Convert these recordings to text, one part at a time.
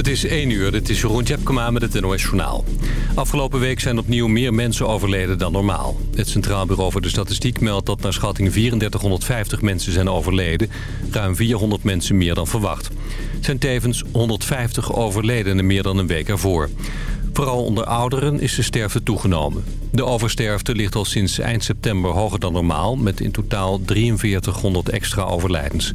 Het is 1 uur, dit is Jeroen Tjepkema met het NOS Journaal. Afgelopen week zijn opnieuw meer mensen overleden dan normaal. Het Centraal Bureau voor de Statistiek meldt dat naar schatting 3450 mensen zijn overleden. Ruim 400 mensen meer dan verwacht. Het zijn tevens 150 overledenen meer dan een week ervoor. Vooral onder ouderen is de sterfte toegenomen. De oversterfte ligt al sinds eind september hoger dan normaal... met in totaal 4300 extra overlijdens.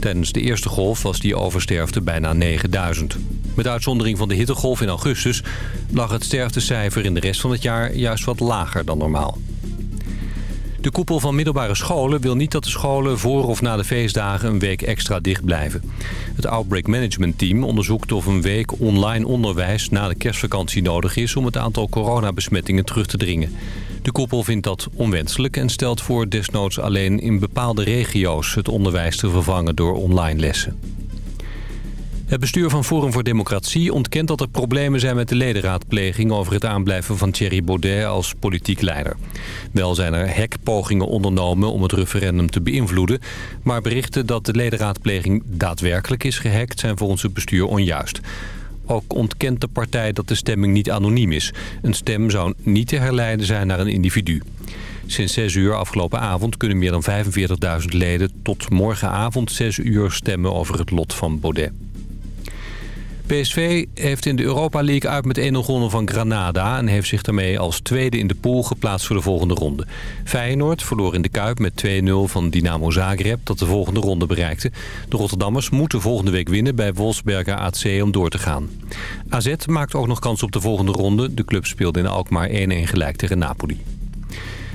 Tijdens de eerste golf was die oversterfte bijna 9000. Met uitzondering van de hittegolf in augustus... lag het sterftecijfer in de rest van het jaar juist wat lager dan normaal. De koepel van middelbare scholen wil niet dat de scholen voor of na de feestdagen een week extra dicht blijven. Het Outbreak Management Team onderzoekt of een week online onderwijs na de kerstvakantie nodig is om het aantal coronabesmettingen terug te dringen. De koepel vindt dat onwenselijk en stelt voor desnoods alleen in bepaalde regio's het onderwijs te vervangen door online lessen. Het bestuur van Forum voor Democratie ontkent dat er problemen zijn met de ledenraadpleging over het aanblijven van Thierry Baudet als politiek leider. Wel zijn er hekpogingen ondernomen om het referendum te beïnvloeden, maar berichten dat de ledenraadpleging daadwerkelijk is gehackt zijn volgens het bestuur onjuist. Ook ontkent de partij dat de stemming niet anoniem is. Een stem zou niet te herleiden zijn naar een individu. Sinds 6 uur afgelopen avond kunnen meer dan 45.000 leden tot morgenavond 6 uur stemmen over het lot van Baudet. PSV heeft in de Europa League uit met 1-0 gewonnen van Granada... en heeft zich daarmee als tweede in de pool geplaatst voor de volgende ronde. Feyenoord verloor in de Kuip met 2-0 van Dynamo Zagreb... dat de volgende ronde bereikte. De Rotterdammers moeten volgende week winnen bij Wolfsberger AC om door te gaan. AZ maakt ook nog kans op de volgende ronde. De club speelde in Alkmaar 1-1 gelijk tegen Napoli.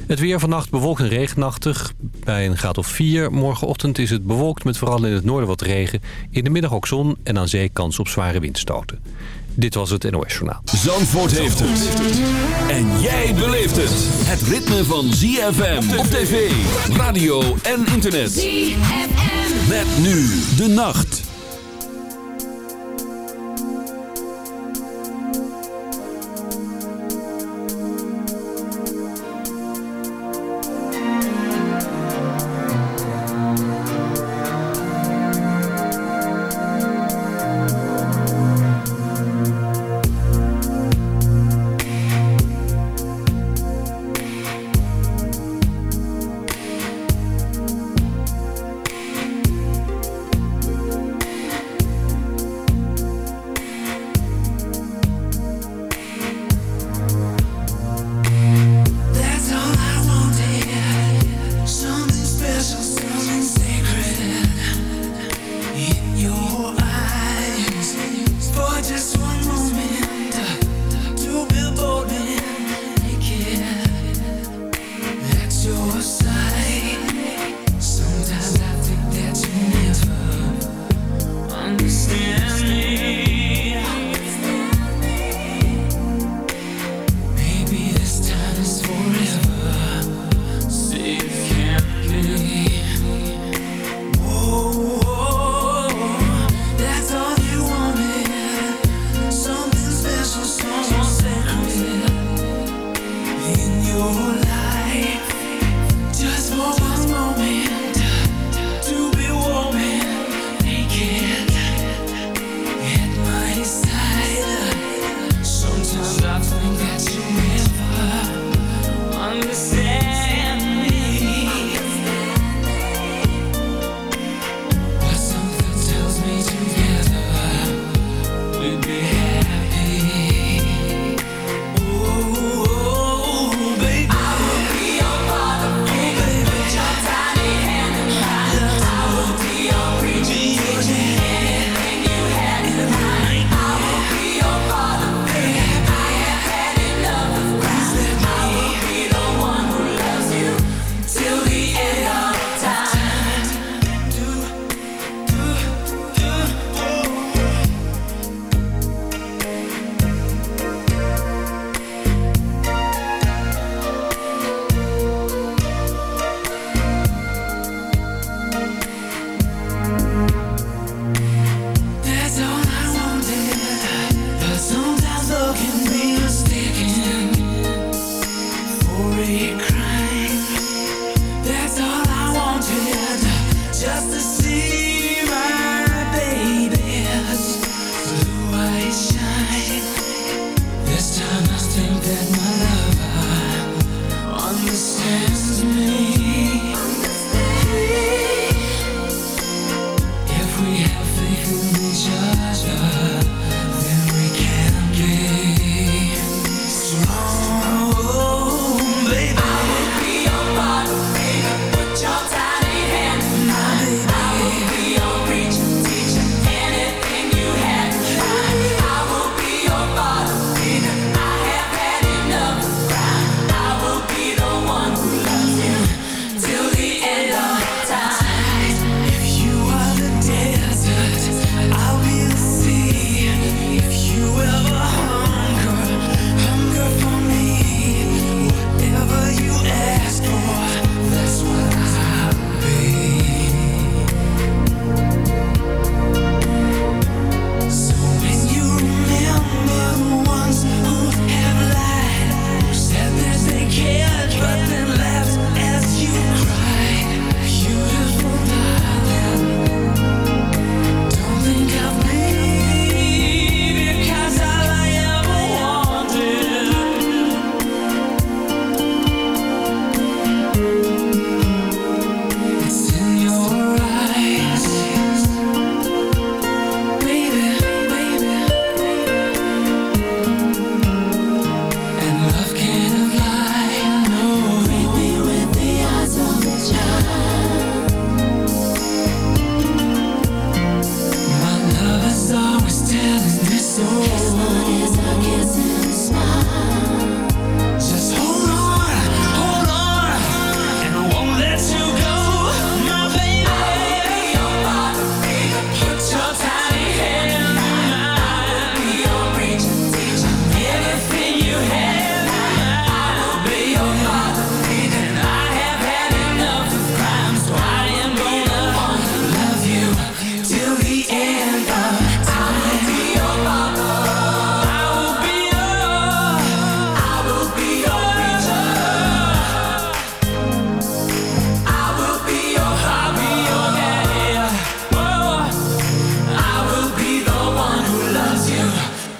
Het weer vannacht bewolkt en regenachtig. Bij een graad of 4. Morgenochtend is het bewolkt met vooral in het noorden wat regen. In de middag ook zon en aan zee kans op zware windstoten. Dit was het NOS Journaal. Zandvoort heeft het. En jij beleeft het. Het ritme van ZFM op tv, radio en internet. ZFM. Met nu de nacht.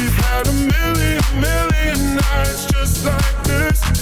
We've had a million, million nights just like this.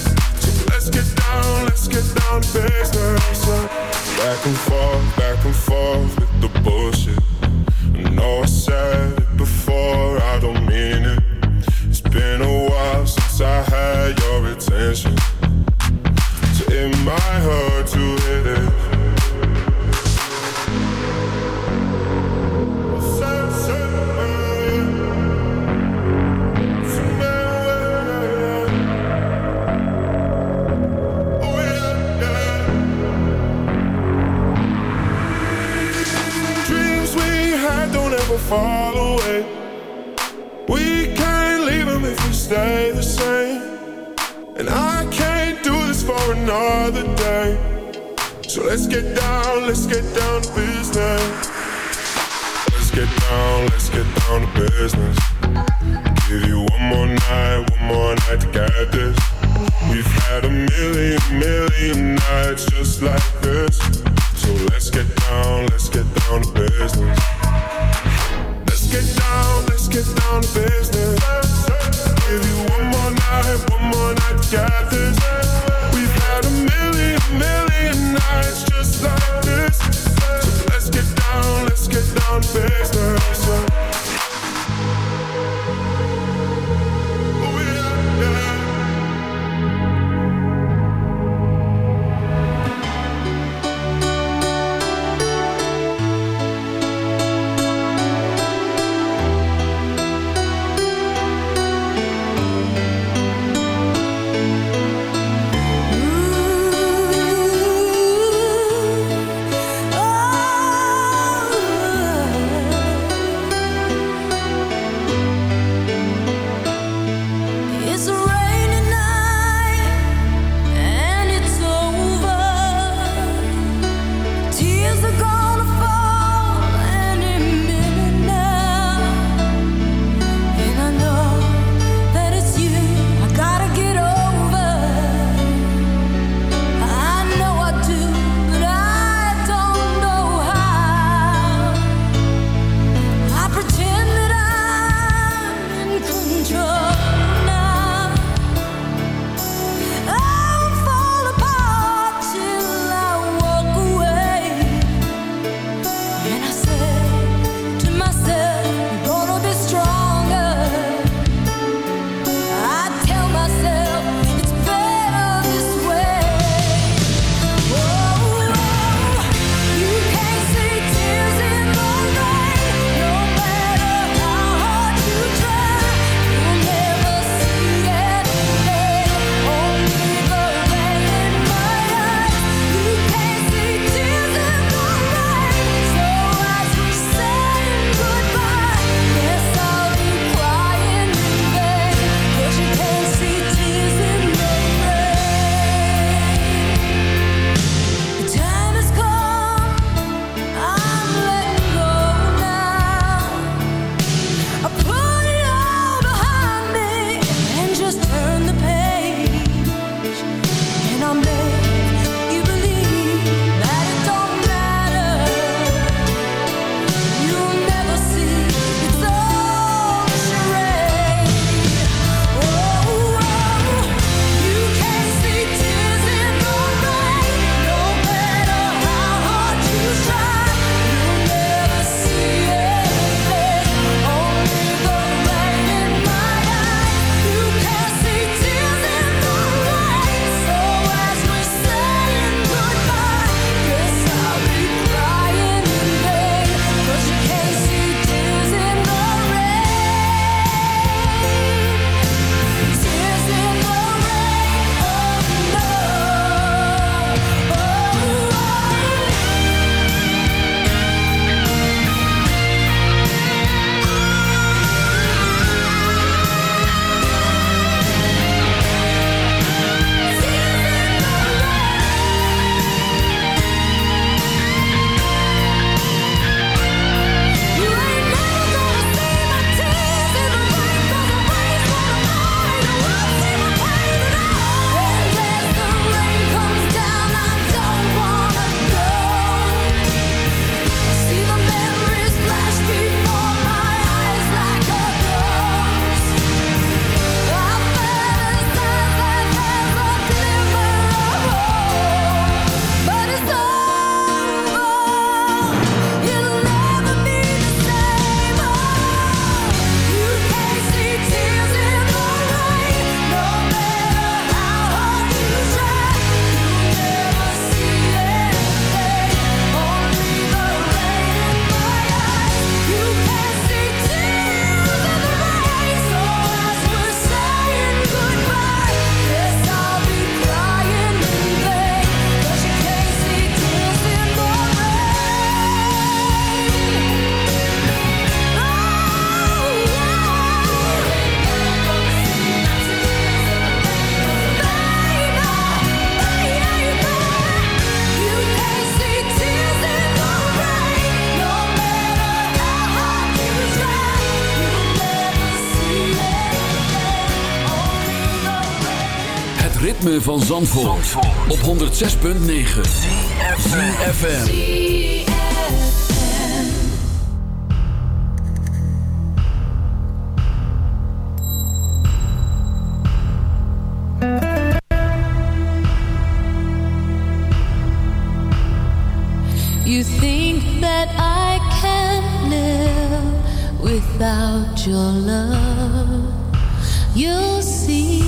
van Zandvoort, Zandvoort. op 106.9 CFFM You think that I can live without your love. You see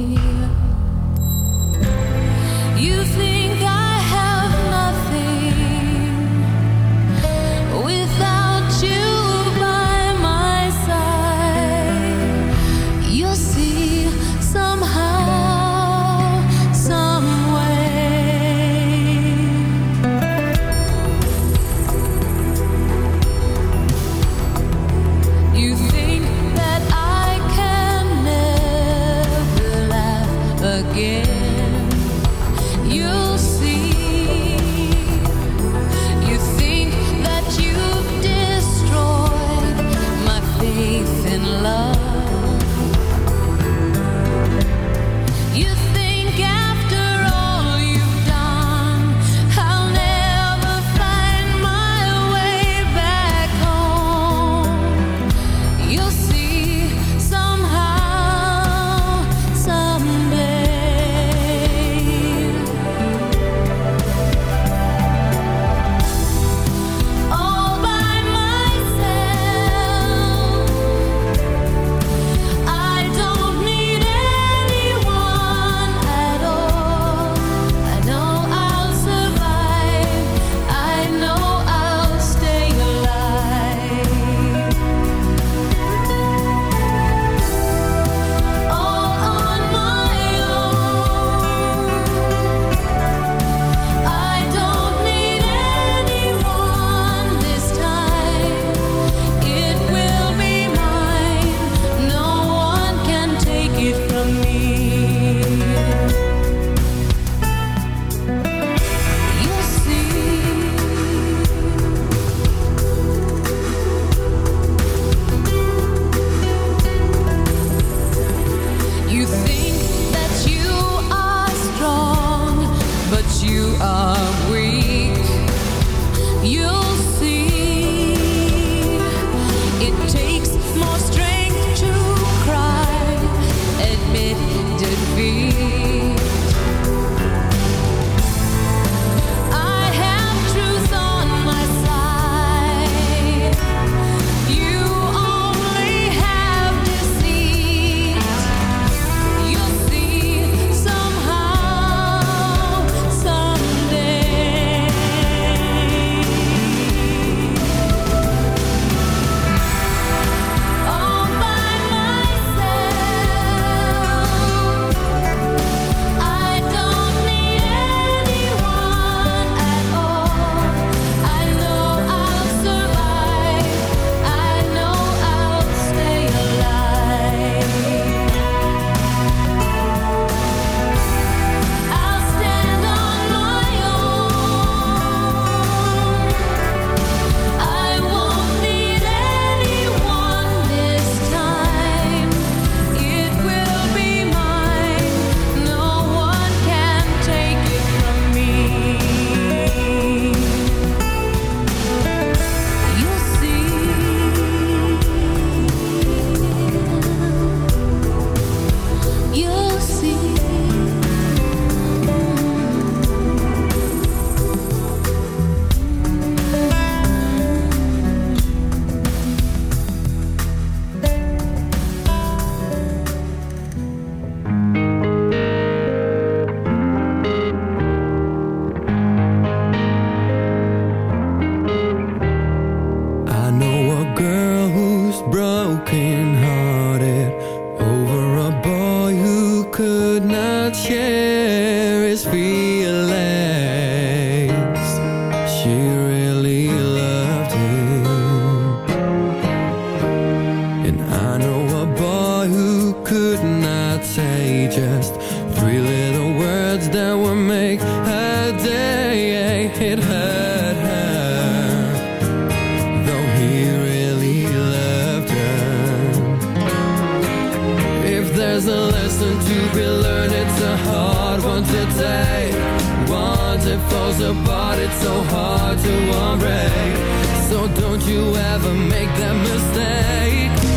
never make that mistake.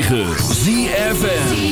106.9 ZFN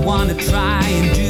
wanna try and do